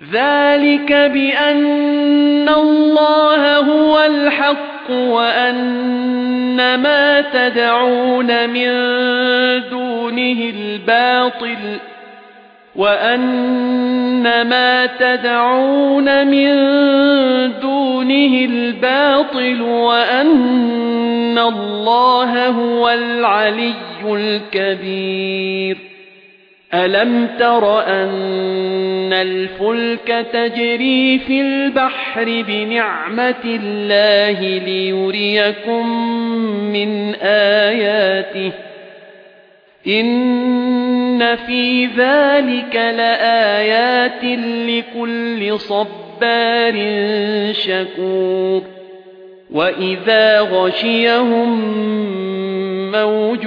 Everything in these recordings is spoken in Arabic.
ذَلِكَ بِأَنَّ اللَّهَ هُوَ الْحَقُّ وَأَنَّ مَا تَدْعُونَ مِن دُونِهِ الْبَاطِلُ وَأَنَّ مَا تَدْعُونَ مِن دُونِهِ الْبَاطِلُ وَأَنَّ اللَّهَ هُوَ الْعَلِيُّ الْكَبِيرُ أَلَمْ تَرَ أَنَّ الْفُلْكَ تَجْرِي فِي الْبَحْرِ بِنِعْمَتِ اللَّهِ لِيُرِيَكُم مِّنْ آيَاتِهِ إِنَّ فِي ذَلِكَ لَآيَاتٍ لِكُلِّ صَبَّارٍ شَكُورٍ وَإِذَا غَشِيَهُم مَّوْجٌ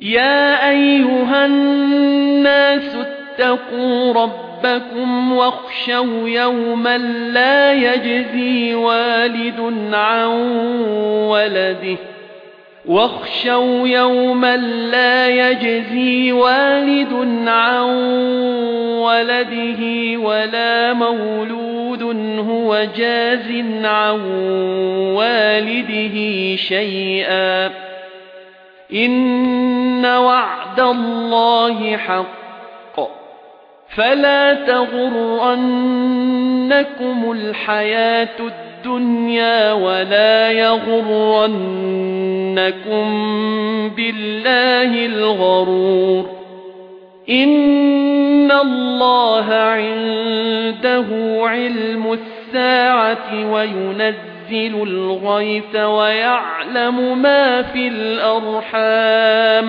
يَا أَيُّهَا النَّاسُ اتَّقُوا رَبَّكُمْ وَاخْشَوْا يَوْمًا لَّا يَجْزِي وَالِدٌ عَن وَلَدِهِ. وَاخْشَوْا يَوْمًا لَّا يَجْزِي وَالِدٌ عَن وَلَدِهِ وَلَا مَوْلُودٌ هُوَ جَازٍ عَن وَالِدِهِ شَيْئًا. إِنَّ وَعْدَ اللَّهِ حَقٌّ فَلَا تَغُرَّنَّكُمُ الْحَيَاةُ الدُّنْيَا وَلَا يَغُرَّنَّكُم بِاللَّهِ الْغَرُورُ إِنَّ اللَّهَ عِندَهُ عِلْمُ السَّاعَةِ وَيُنَزِّلُ الْغَيْثَ وَيَعْلَمُ مَا فِي الْأَرْحَامِ